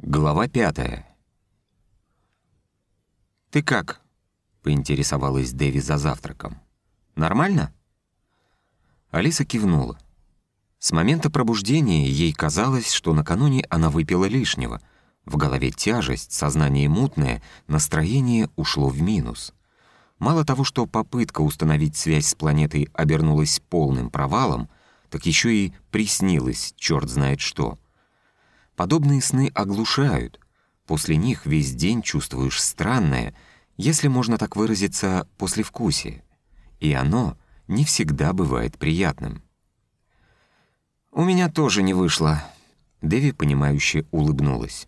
Глава пятая. «Ты как?» — поинтересовалась Дэви за завтраком. «Нормально?» Алиса кивнула. С момента пробуждения ей казалось, что накануне она выпила лишнего. В голове тяжесть, сознание мутное, настроение ушло в минус. Мало того, что попытка установить связь с планетой обернулась полным провалом, так еще и приснилось черт знает что. Подобные сны оглушают. После них весь день чувствуешь странное, если можно так выразиться, послевкусие. И оно не всегда бывает приятным. «У меня тоже не вышло», — Дэви, понимающе улыбнулась.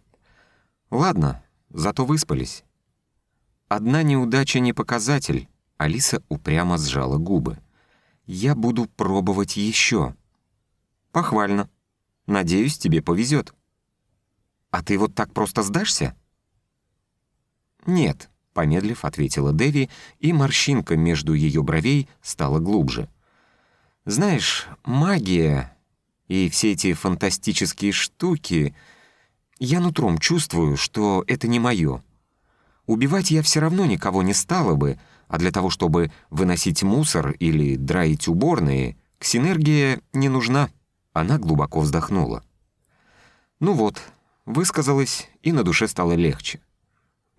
«Ладно, зато выспались». «Одна неудача не показатель», — Алиса упрямо сжала губы. «Я буду пробовать еще». «Похвально. Надеюсь, тебе повезет». «А ты вот так просто сдашься?» «Нет», — помедлив, ответила Дэви, и морщинка между ее бровей стала глубже. «Знаешь, магия и все эти фантастические штуки... Я нутром чувствую, что это не мое. Убивать я все равно никого не стала бы, а для того, чтобы выносить мусор или драить уборные, ксинергия не нужна». Она глубоко вздохнула. «Ну вот, высказалась, и на душе стало легче.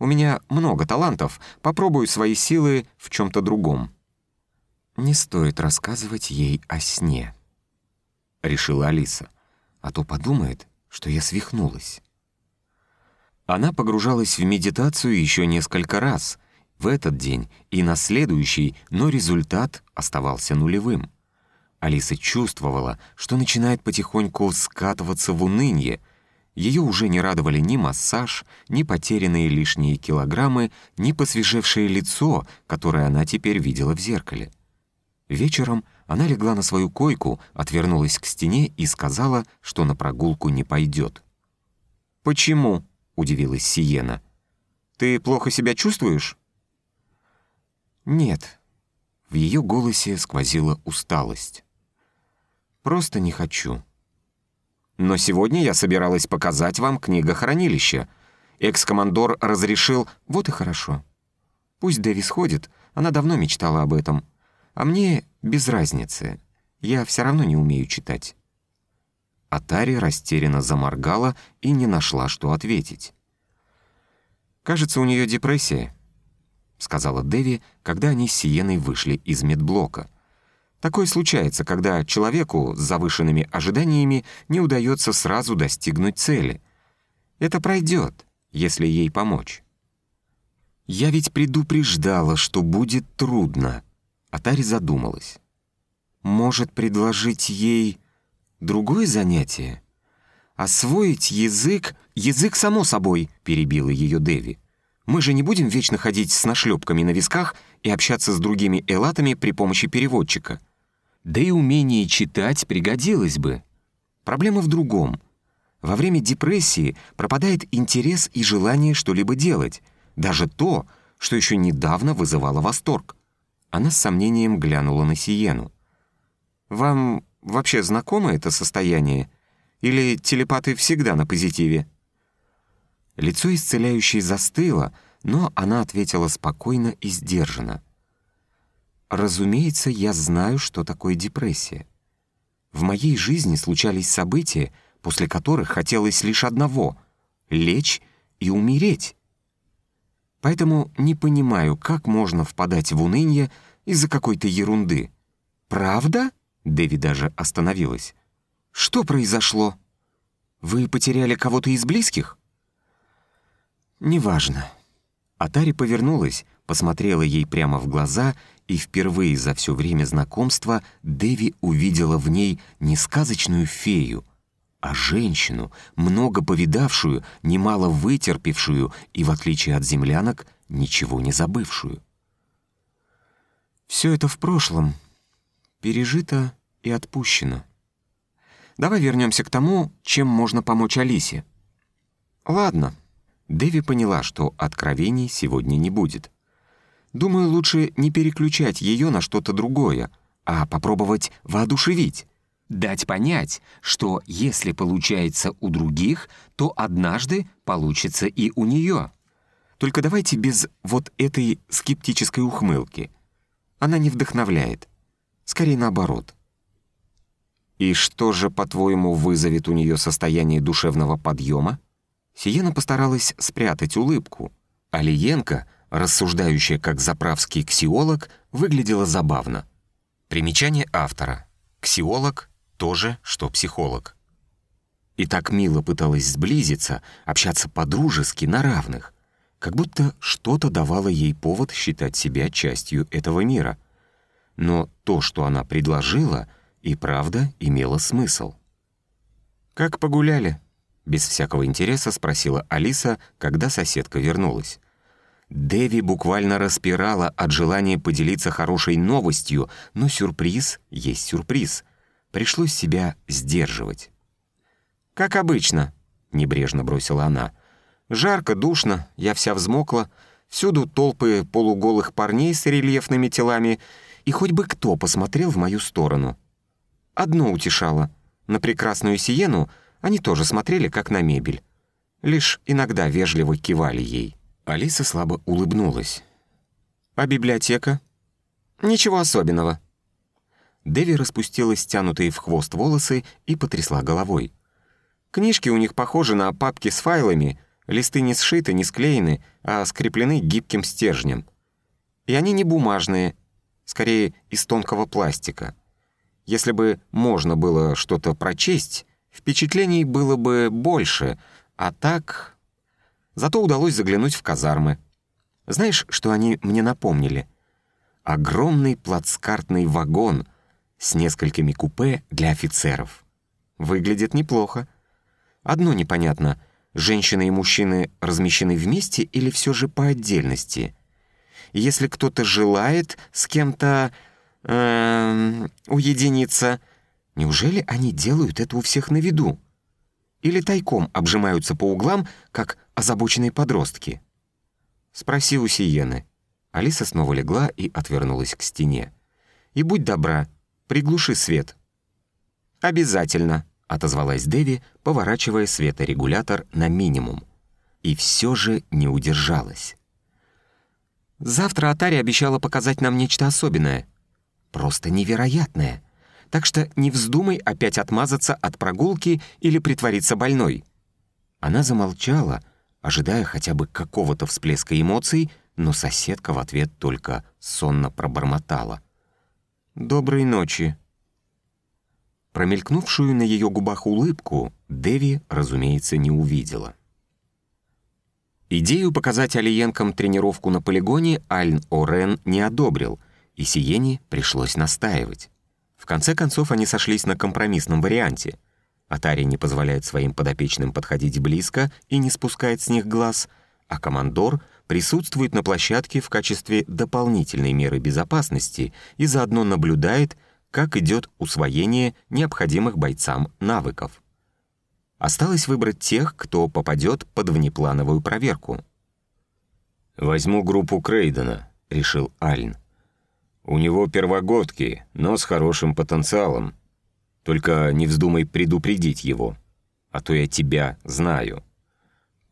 У меня много талантов, попробую свои силы в чем-то другом». «Не стоит рассказывать ей о сне», — решила Алиса, «а то подумает, что я свихнулась». Она погружалась в медитацию еще несколько раз, в этот день и на следующий, но результат оставался нулевым. Алиса чувствовала, что начинает потихоньку скатываться в уныние, ее уже не радовали ни массаж, ни потерянные лишние килограммы, ни посвежевшее лицо, которое она теперь видела в зеркале. Вечером она легла на свою койку, отвернулась к стене и сказала, что на прогулку не пойдет. «Почему?» — удивилась Сиена. «Ты плохо себя чувствуешь?» «Нет». В ее голосе сквозила усталость. «Просто не хочу». Но сегодня я собиралась показать вам книгохранилище. Экс-командор разрешил... Вот и хорошо. Пусть Дэви сходит, она давно мечтала об этом. А мне без разницы. Я все равно не умею читать». Атари растерянно заморгала и не нашла, что ответить. «Кажется, у нее депрессия», — сказала Дэви, когда они с Сиеной вышли из медблока — Такое случается, когда человеку с завышенными ожиданиями не удается сразу достигнуть цели. Это пройдет, если ей помочь. «Я ведь предупреждала, что будет трудно», — Атари задумалась. «Может, предложить ей другое занятие? Освоить язык...» «Язык, само собой», — перебила ее Деви. «Мы же не будем вечно ходить с нашлепками на висках и общаться с другими элатами при помощи переводчика». Да и умение читать пригодилось бы. Проблема в другом. Во время депрессии пропадает интерес и желание что-либо делать, даже то, что еще недавно вызывало восторг. Она с сомнением глянула на Сиену. «Вам вообще знакомо это состояние? Или телепаты всегда на позитиве?» Лицо исцеляющей застыло, но она ответила спокойно и сдержанно. Разумеется, я знаю, что такое депрессия. В моей жизни случались события, после которых хотелось лишь одного — лечь и умереть. Поэтому не понимаю, как можно впадать в уныние из-за какой-то ерунды. «Правда?» — Дэви даже остановилась. «Что произошло? Вы потеряли кого-то из близких?» «Неважно». Атари повернулась, посмотрела ей прямо в глаза и впервые за все время знакомства Дэви увидела в ней не сказочную фею, а женщину, много повидавшую, немало вытерпевшую и, в отличие от землянок, ничего не забывшую. Все это в прошлом, пережито и отпущено. Давай вернемся к тому, чем можно помочь Алисе. Ладно. Дэви поняла, что откровений сегодня не будет. Думаю, лучше не переключать ее на что-то другое, а попробовать воодушевить. дать понять, что если получается у других, то однажды получится и у нее. Только давайте без вот этой скептической ухмылки. Она не вдохновляет. Скорее наоборот. И что же, по-твоему, вызовет у нее состояние душевного подъема? Сиена постаралась спрятать улыбку, а Лиенко, рассуждающая как заправский ксиолог, выглядела забавно. Примечание автора. Ксиолог — тоже, что психолог. И так мило пыталась сблизиться, общаться по-дружески, на равных, как будто что-то давало ей повод считать себя частью этого мира. Но то, что она предложила, и правда имело смысл. «Как погуляли?» — без всякого интереса спросила Алиса, когда соседка вернулась. Дэви буквально распирала от желания поделиться хорошей новостью, но сюрприз есть сюрприз. Пришлось себя сдерживать. «Как обычно», — небрежно бросила она. «Жарко, душно, я вся взмокла, всюду толпы полуголых парней с рельефными телами, и хоть бы кто посмотрел в мою сторону. Одно утешало. На прекрасную Сиену они тоже смотрели, как на мебель. Лишь иногда вежливо кивали ей». Алиса слабо улыбнулась. «А библиотека?» «Ничего особенного». Дэви распустила стянутые в хвост волосы и потрясла головой. «Книжки у них похожи на папки с файлами, листы не сшиты, не склеены, а скреплены гибким стержнем. И они не бумажные, скорее из тонкого пластика. Если бы можно было что-то прочесть, впечатлений было бы больше, а так Зато удалось заглянуть в казармы. Знаешь, что они мне напомнили? Огромный плацкартный вагон с несколькими купе для офицеров. Выглядит неплохо. Одно непонятно — женщины и мужчины размещены вместе или все же по отдельности? Если кто-то желает с кем-то э, уединиться, неужели они делают это у всех на виду? Или тайком обжимаются по углам, как озабоченные подростки? Спроси у Сиены. Алиса снова легла и отвернулась к стене. «И будь добра, приглуши свет». «Обязательно», — отозвалась Дэви, поворачивая светорегулятор на минимум. И все же не удержалась. «Завтра Атари обещала показать нам нечто особенное. Просто невероятное так что не вздумай опять отмазаться от прогулки или притвориться больной». Она замолчала, ожидая хотя бы какого-то всплеска эмоций, но соседка в ответ только сонно пробормотала. «Доброй ночи». Промелькнувшую на ее губах улыбку Деви, разумеется, не увидела. Идею показать алиенкам тренировку на полигоне Альн Орен не одобрил, и Сиене пришлось настаивать. В конце концов, они сошлись на компромиссном варианте. Атари не позволяет своим подопечным подходить близко и не спускает с них глаз, а командор присутствует на площадке в качестве дополнительной меры безопасности и заодно наблюдает, как идет усвоение необходимых бойцам навыков. Осталось выбрать тех, кто попадет под внеплановую проверку. «Возьму группу Крейдена», — решил Альн. У него первогодки, но с хорошим потенциалом. Только не вздумай предупредить его, а то я тебя знаю».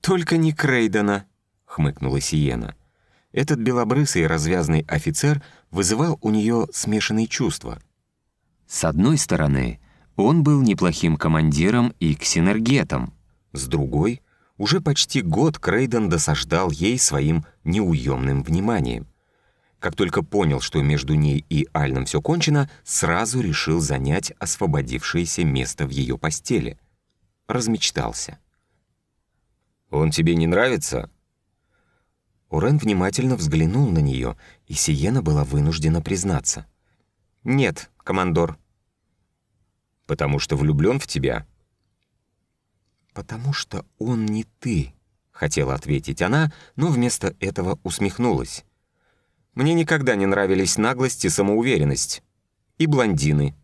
«Только не Крейдена», — хмыкнула Сиена. Этот белобрысый развязный офицер вызывал у нее смешанные чувства. С одной стороны, он был неплохим командиром и ксенергетом. С другой, уже почти год Крейден досаждал ей своим неуемным вниманием. Как только понял, что между ней и Альном все кончено, сразу решил занять освободившееся место в ее постели. Размечтался. «Он тебе не нравится?» Урен внимательно взглянул на нее, и Сиена была вынуждена признаться. «Нет, командор». «Потому что влюблен в тебя?» «Потому что он не ты», — хотела ответить она, но вместо этого усмехнулась. Мне никогда не нравились наглость и самоуверенность. И блондины.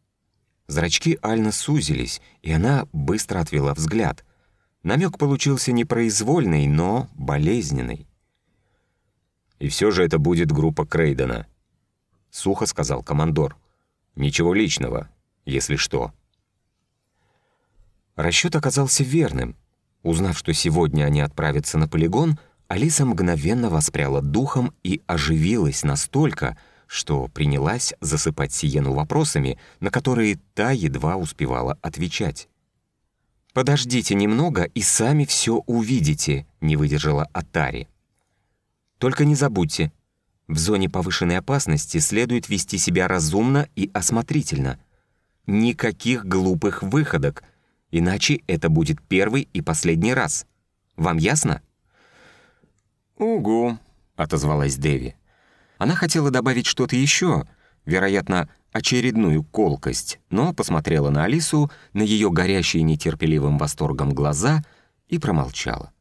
Зрачки Альна сузились, и она быстро отвела взгляд. Намек получился непроизвольный, но болезненный. «И все же это будет группа Крейдена», — сухо сказал командор. «Ничего личного, если что». Расчет оказался верным. Узнав, что сегодня они отправятся на полигон, Алиса мгновенно воспряла духом и оживилась настолько, что принялась засыпать Сиену вопросами, на которые та едва успевала отвечать. «Подождите немного и сами все увидите», — не выдержала Атари. «Только не забудьте, в зоне повышенной опасности следует вести себя разумно и осмотрительно. Никаких глупых выходок, иначе это будет первый и последний раз. Вам ясно?» «Угу», — отозвалась Дэви. Она хотела добавить что-то еще, вероятно, очередную колкость, но посмотрела на Алису, на ее горящие нетерпеливым восторгом глаза и промолчала.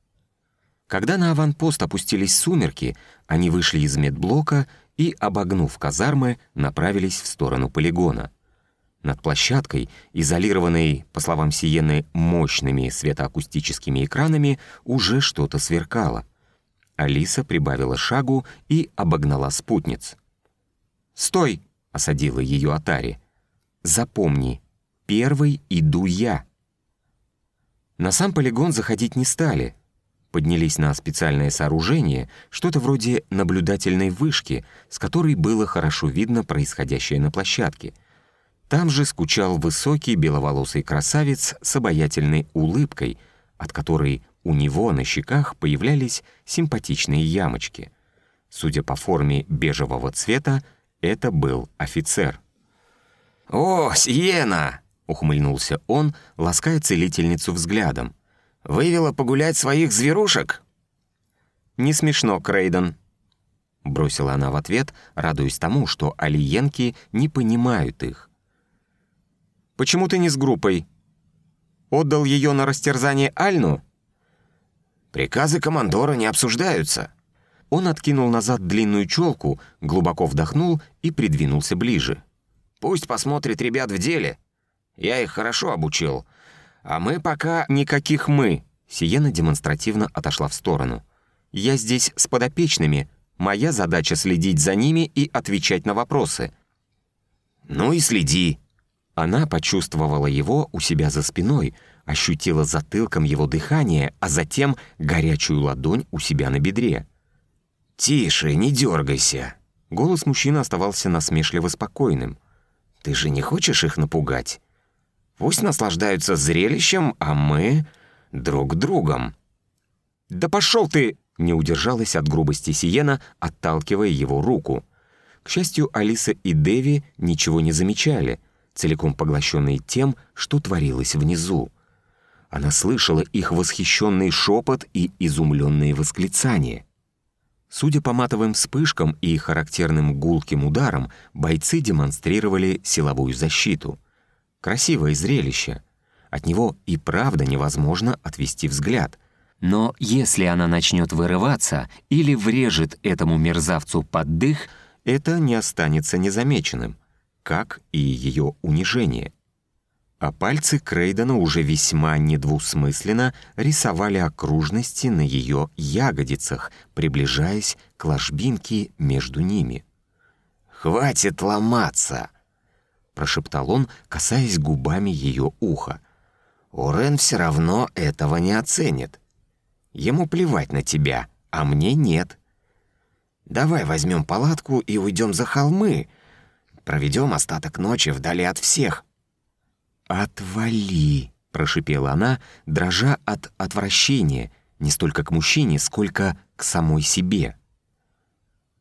Когда на аванпост опустились сумерки, они вышли из медблока и, обогнув казармы, направились в сторону полигона. Над площадкой, изолированной, по словам Сиены, мощными светоакустическими экранами, уже что-то сверкало. Алиса прибавила шагу и обогнала спутниц. «Стой!» — осадила ее Атари. «Запомни, первый иду я». На сам полигон заходить не стали — поднялись на специальное сооружение, что-то вроде наблюдательной вышки, с которой было хорошо видно происходящее на площадке. Там же скучал высокий беловолосый красавец с обаятельной улыбкой, от которой у него на щеках появлялись симпатичные ямочки. Судя по форме бежевого цвета, это был офицер. «О, Сиена!» — ухмыльнулся он, лаская целительницу взглядом. Вывела погулять своих зверушек?» «Не смешно, Крейден», — бросила она в ответ, радуясь тому, что алиенки не понимают их. «Почему ты не с группой? Отдал ее на растерзание Альну?» «Приказы командора не обсуждаются». Он откинул назад длинную челку, глубоко вдохнул и придвинулся ближе. «Пусть посмотрит ребят в деле. Я их хорошо обучил. А мы пока... Никаких «мы». Сиена демонстративно отошла в сторону. «Я здесь с подопечными. Моя задача следить за ними и отвечать на вопросы». «Ну и следи». Она почувствовала его у себя за спиной, ощутила затылком его дыхание, а затем горячую ладонь у себя на бедре. «Тише, не дергайся». Голос мужчины оставался насмешливо спокойным. «Ты же не хочешь их напугать?» Пусть наслаждаются зрелищем, а мы — друг другом». «Да пошел ты!» — не удержалась от грубости Сиена, отталкивая его руку. К счастью, Алиса и Деви ничего не замечали, целиком поглощенные тем, что творилось внизу. Она слышала их восхищенный шепот и изумленные восклицания. Судя по матовым вспышкам и характерным гулким ударам, бойцы демонстрировали силовую защиту — Красивое зрелище. От него и правда невозможно отвести взгляд. Но если она начнет вырываться или врежет этому мерзавцу под дых, это не останется незамеченным, как и ее унижение. А пальцы Крейдена уже весьма недвусмысленно рисовали окружности на ее ягодицах, приближаясь к ложбинке между ними. «Хватит ломаться!» — прошептал он, касаясь губами ее уха. «Урен все равно этого не оценит. Ему плевать на тебя, а мне нет. Давай возьмем палатку и уйдем за холмы. Проведем остаток ночи вдали от всех». «Отвали!» — прошипела она, дрожа от отвращения, не столько к мужчине, сколько к самой себе.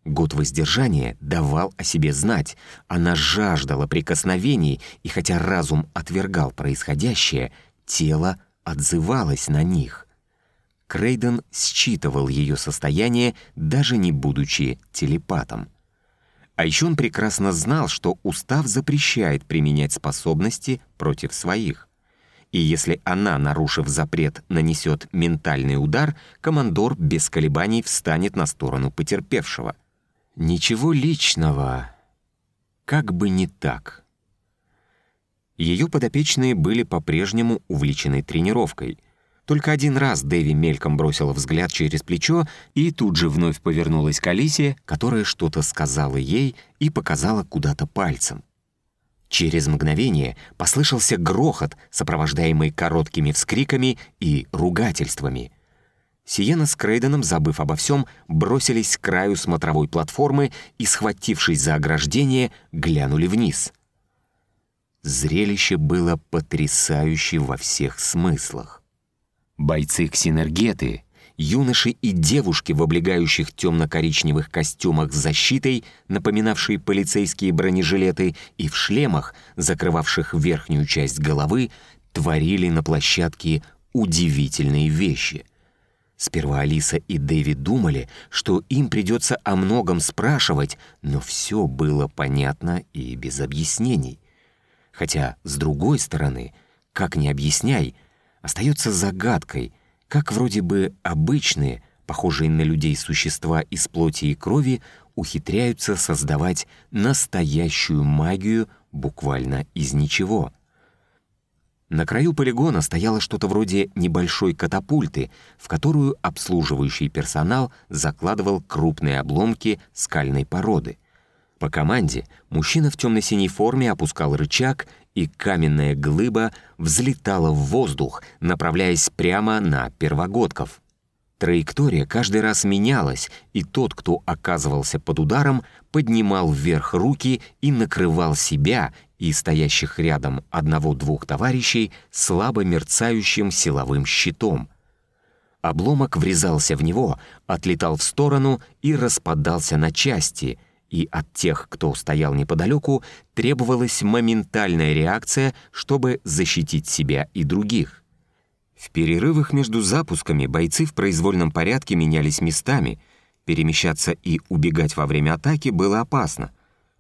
Год воздержания давал о себе знать. Она жаждала прикосновений, и хотя разум отвергал происходящее, тело отзывалось на них. Крейден считывал ее состояние, даже не будучи телепатом. А еще он прекрасно знал, что устав запрещает применять способности против своих. И если она, нарушив запрет, нанесет ментальный удар, командор без колебаний встанет на сторону потерпевшего — Ничего личного. Как бы не так. Ее подопечные были по-прежнему увлечены тренировкой. Только один раз Дэви мельком бросила взгляд через плечо и тут же вновь повернулась к Алисе, которая что-то сказала ей и показала куда-то пальцем. Через мгновение послышался грохот, сопровождаемый короткими вскриками и ругательствами. Сиена с Крейденом, забыв обо всем, бросились к краю смотровой платформы и, схватившись за ограждение, глянули вниз. Зрелище было потрясающе во всех смыслах. Бойцы-ксинергеты юноши и девушки в облегающих темно-коричневых костюмах с защитой, напоминавшие полицейские бронежилеты, и в шлемах, закрывавших верхнюю часть головы, творили на площадке удивительные вещи. Сперва Алиса и Дэвид думали, что им придется о многом спрашивать, но все было понятно и без объяснений. Хотя, с другой стороны, как ни объясняй, остается загадкой — как вроде бы обычные, похожие на людей существа из плоти и крови, ухитряются создавать настоящую магию буквально из ничего. На краю полигона стояло что-то вроде небольшой катапульты, в которую обслуживающий персонал закладывал крупные обломки скальной породы. По команде мужчина в темно-синей форме опускал рычаг, и каменная глыба взлетала в воздух, направляясь прямо на первогодков. Траектория каждый раз менялась, и тот, кто оказывался под ударом, поднимал вверх руки и накрывал себя и стоящих рядом одного-двух товарищей слабо мерцающим силовым щитом. Обломок врезался в него, отлетал в сторону и распадался на части — и от тех, кто стоял неподалеку, требовалась моментальная реакция, чтобы защитить себя и других. В перерывах между запусками бойцы в произвольном порядке менялись местами. Перемещаться и убегать во время атаки было опасно.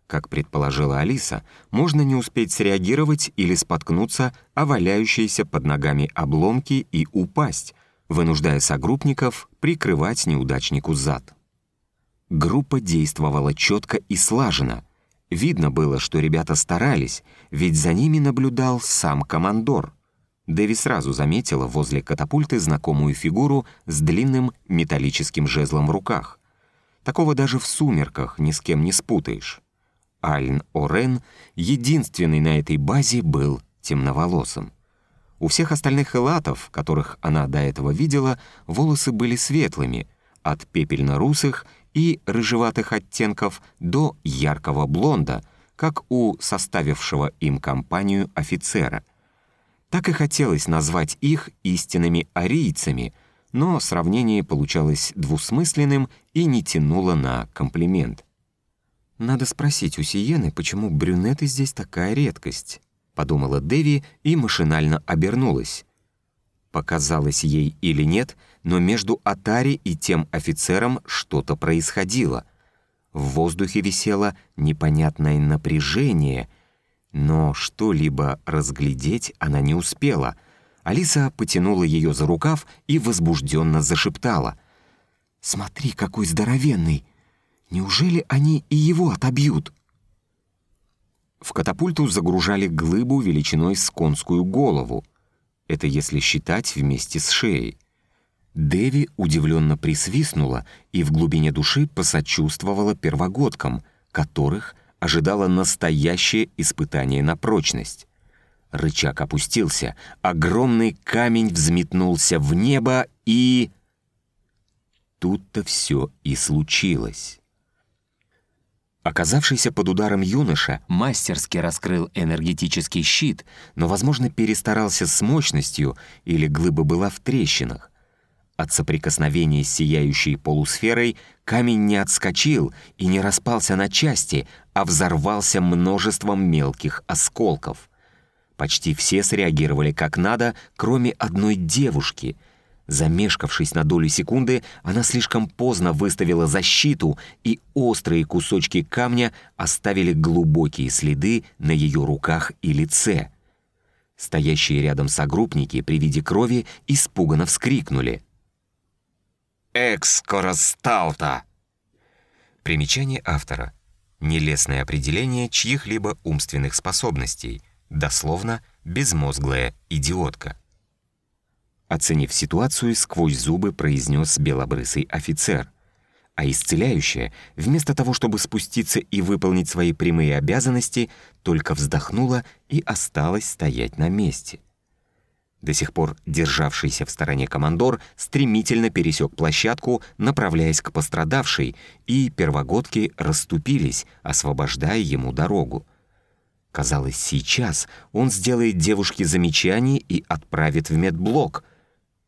Как предположила Алиса, можно не успеть среагировать или споткнуться о валяющиеся под ногами обломки и упасть, вынуждая согруппников прикрывать неудачнику зад. Группа действовала четко и слаженно. Видно было, что ребята старались, ведь за ними наблюдал сам командор. Дэви сразу заметила возле катапульты знакомую фигуру с длинным металлическим жезлом в руках. Такого даже в сумерках ни с кем не спутаешь. Альн Орен, единственный на этой базе, был темноволосым. У всех остальных элатов, которых она до этого видела, волосы были светлыми, от пепельно-русых и рыжеватых оттенков до яркого блонда, как у составившего им компанию офицера. Так и хотелось назвать их истинными арийцами, но сравнение получалось двусмысленным и не тянуло на комплимент. «Надо спросить у Сиены, почему брюнеты здесь такая редкость», — подумала Деви и машинально обернулась. Показалось ей или нет, но между Атари и тем офицером что-то происходило. В воздухе висело непонятное напряжение, но что-либо разглядеть она не успела. Алиса потянула ее за рукав и возбужденно зашептала. «Смотри, какой здоровенный! Неужели они и его отобьют?» В катапульту загружали глыбу величиной с конскую голову. Это если считать вместе с шеей. Деви удивленно присвистнула и в глубине души посочувствовала первогодкам, которых ожидало настоящее испытание на прочность. Рычаг опустился, огромный камень взметнулся в небо и... Тут-то все и случилось. Оказавшийся под ударом юноша мастерски раскрыл энергетический щит, но, возможно, перестарался с мощностью или глыба была в трещинах. От соприкосновения с сияющей полусферой камень не отскочил и не распался на части, а взорвался множеством мелких осколков. Почти все среагировали как надо, кроме одной девушки — Замешкавшись на долю секунды, она слишком поздно выставила защиту, и острые кусочки камня оставили глубокие следы на ее руках и лице. Стоящие рядом согруппники при виде крови испуганно вскрикнули. «Экскоросталта!» Примечание автора. Нелестное определение чьих-либо умственных способностей, дословно «безмозглая идиотка». Оценив ситуацию, сквозь зубы произнес белобрысый офицер. а исцеляющая, вместо того, чтобы спуститься и выполнить свои прямые обязанности, только вздохнула и осталась стоять на месте. До сих пор державшийся в стороне командор стремительно пересек площадку, направляясь к пострадавшей, и первогодки расступились, освобождая ему дорогу. Казалось, сейчас он сделает девушке замечание и отправит в медблок —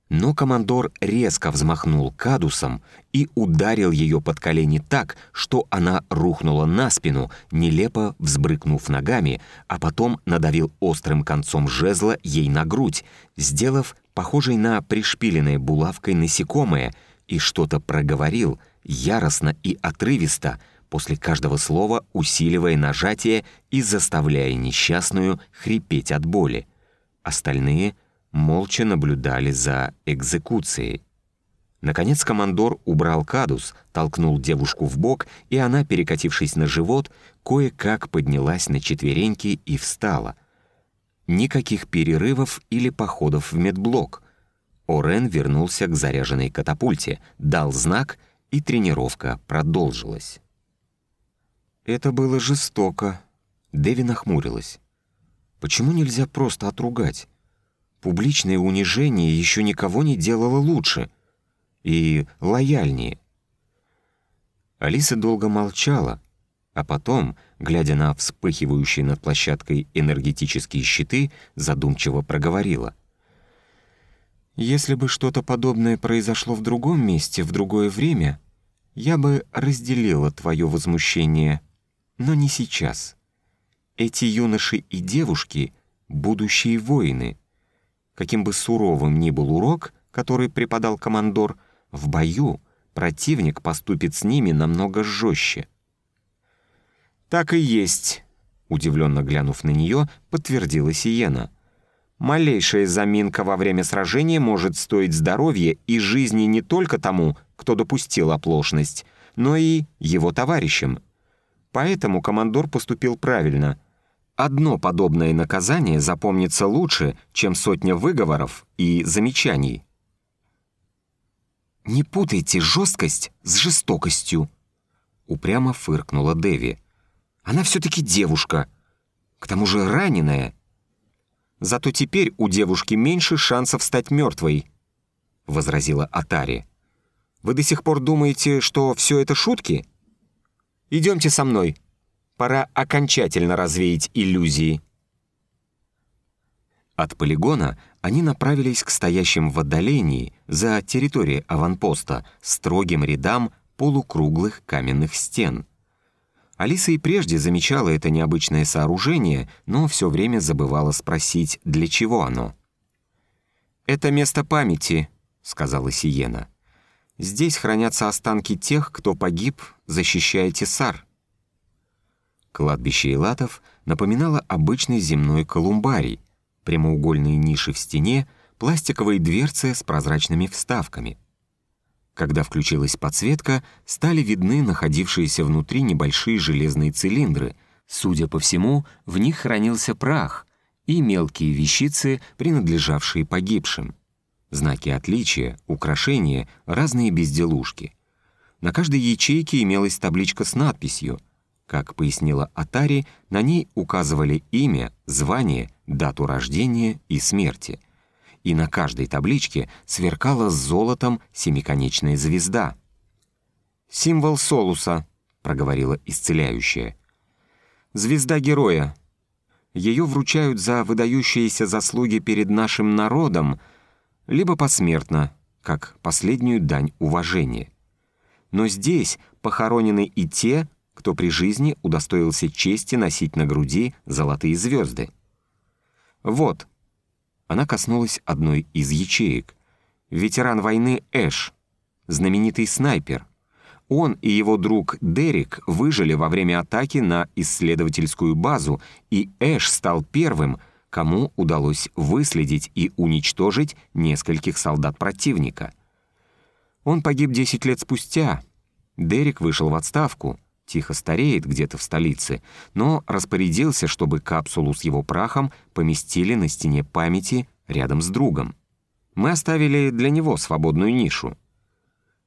но командор резко взмахнул кадусом и ударил ее под колени так, что она рухнула на спину, нелепо взбрыкнув ногами, а потом надавил острым концом жезла ей на грудь, сделав похожей на пришпиленное булавкой насекомое, и что-то проговорил, яростно и отрывисто, после каждого слова усиливая нажатие и заставляя несчастную хрипеть от боли. Остальные — молча наблюдали за экзекуцией. Наконец командор убрал кадус, толкнул девушку в бок, и она, перекатившись на живот, кое-как поднялась на четвереньки и встала. Никаких перерывов или походов в медблок. Орен вернулся к заряженной катапульте, дал знак, и тренировка продолжилась. Это было жестоко. Деви нахмурилась. Почему нельзя просто отругать? Публичное унижение еще никого не делало лучше и лояльнее. Алиса долго молчала, а потом, глядя на вспыхивающие над площадкой энергетические щиты, задумчиво проговорила. «Если бы что-то подобное произошло в другом месте, в другое время, я бы разделила твое возмущение, но не сейчас. Эти юноши и девушки — будущие воины — Каким бы суровым ни был урок, который преподал командор, в бою противник поступит с ними намного жестче. «Так и есть», — удивленно глянув на нее, подтвердила Сиена. «Малейшая заминка во время сражения может стоить здоровья и жизни не только тому, кто допустил оплошность, но и его товарищам. Поэтому командор поступил правильно — Одно подобное наказание запомнится лучше, чем сотня выговоров и замечаний. «Не путайте жесткость с жестокостью», — упрямо фыркнула Деви. «Она все-таки девушка, к тому же раненая. Зато теперь у девушки меньше шансов стать мертвой», — возразила Атари. «Вы до сих пор думаете, что все это шутки? Идемте со мной». Пора окончательно развеять иллюзии. От полигона они направились к стоящим в отдалении за территорией аванпоста строгим рядам полукруглых каменных стен. Алиса и прежде замечала это необычное сооружение, но все время забывала спросить, для чего оно. «Это место памяти», — сказала Сиена. «Здесь хранятся останки тех, кто погиб, защищая Тесар». Кладбище Илатов напоминало обычный земной колумбарий, прямоугольные ниши в стене, пластиковые дверцы с прозрачными вставками. Когда включилась подсветка, стали видны находившиеся внутри небольшие железные цилиндры. Судя по всему, в них хранился прах и мелкие вещицы, принадлежавшие погибшим. Знаки отличия, украшения, разные безделушки. На каждой ячейке имелась табличка с надписью — как пояснила Атари, на ней указывали имя, звание, дату рождения и смерти. И на каждой табличке сверкала с золотом семиконечная звезда. «Символ Солуса», — проговорила исцеляющая. «Звезда героя. Ее вручают за выдающиеся заслуги перед нашим народом, либо посмертно, как последнюю дань уважения. Но здесь похоронены и те, кто при жизни удостоился чести носить на груди золотые звезды. Вот. Она коснулась одной из ячеек. Ветеран войны Эш, знаменитый снайпер. Он и его друг Дерек выжили во время атаки на исследовательскую базу, и Эш стал первым, кому удалось выследить и уничтожить нескольких солдат противника. Он погиб 10 лет спустя. Дерек вышел в отставку — тихо стареет где-то в столице, но распорядился, чтобы капсулу с его прахом поместили на стене памяти рядом с другом. Мы оставили для него свободную нишу.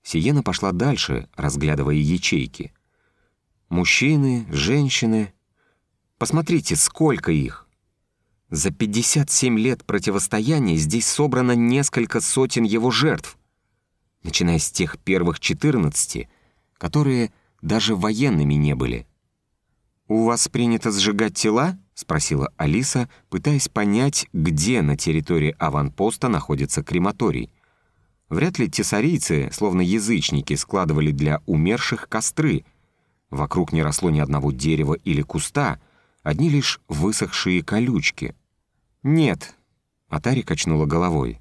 Сиена пошла дальше, разглядывая ячейки. Мужчины, женщины. Посмотрите, сколько их. За 57 лет противостояния здесь собрано несколько сотен его жертв, начиная с тех первых 14, которые даже военными не были. «У вас принято сжигать тела?» — спросила Алиса, пытаясь понять, где на территории аванпоста находится крематорий. Вряд ли тесарийцы, словно язычники, складывали для умерших костры. Вокруг не росло ни одного дерева или куста, одни лишь высохшие колючки. «Нет», — Атари качнула головой.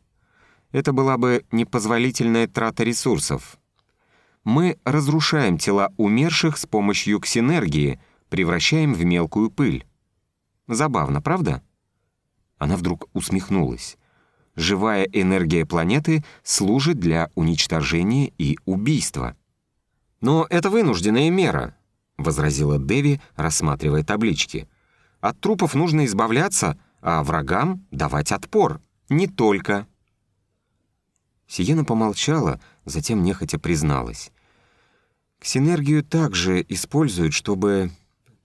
«Это была бы непозволительная трата ресурсов. Мы разрушаем тела умерших с помощью ксинергии, превращаем в мелкую пыль. Забавно, правда?» Она вдруг усмехнулась. «Живая энергия планеты служит для уничтожения и убийства». «Но это вынужденная мера», — возразила Деви, рассматривая таблички. «От трупов нужно избавляться, а врагам давать отпор. Не только». Сиена помолчала, затем нехотя призналась. «Ксинергию также используют, чтобы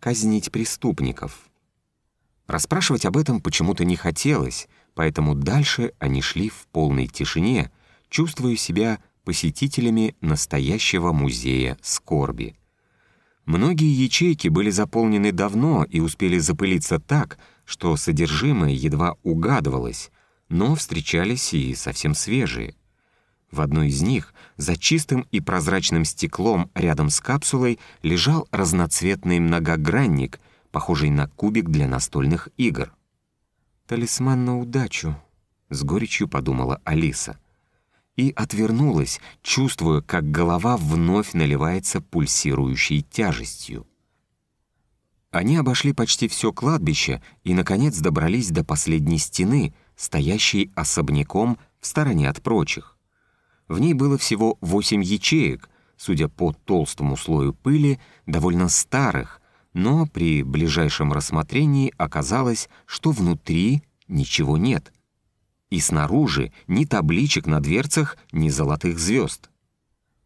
казнить преступников». Расспрашивать об этом почему-то не хотелось, поэтому дальше они шли в полной тишине, чувствуя себя посетителями настоящего музея скорби. Многие ячейки были заполнены давно и успели запылиться так, что содержимое едва угадывалось, но встречались и совсем свежие. В одной из них, за чистым и прозрачным стеклом рядом с капсулой, лежал разноцветный многогранник, похожий на кубик для настольных игр. «Талисман на удачу», — с горечью подумала Алиса. И отвернулась, чувствуя, как голова вновь наливается пульсирующей тяжестью. Они обошли почти все кладбище и, наконец, добрались до последней стены, стоящей особняком в стороне от прочих. В ней было всего восемь ячеек, судя по толстому слою пыли, довольно старых, но при ближайшем рассмотрении оказалось, что внутри ничего нет. И снаружи ни табличек на дверцах, ни золотых звезд.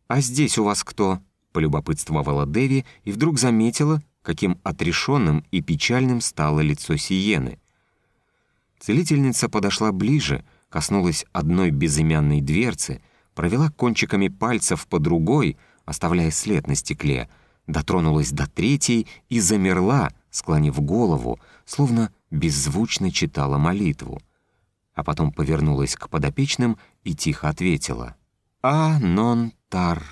«А здесь у вас кто?» — полюбопытствовала Деви и вдруг заметила, каким отрешенным и печальным стало лицо Сиены. Целительница подошла ближе, коснулась одной безымянной дверцы, провела кончиками пальцев по другой, оставляя след на стекле, дотронулась до третьей и замерла, склонив голову, словно беззвучно читала молитву. А потом повернулась к подопечным и тихо ответила «А нон тар».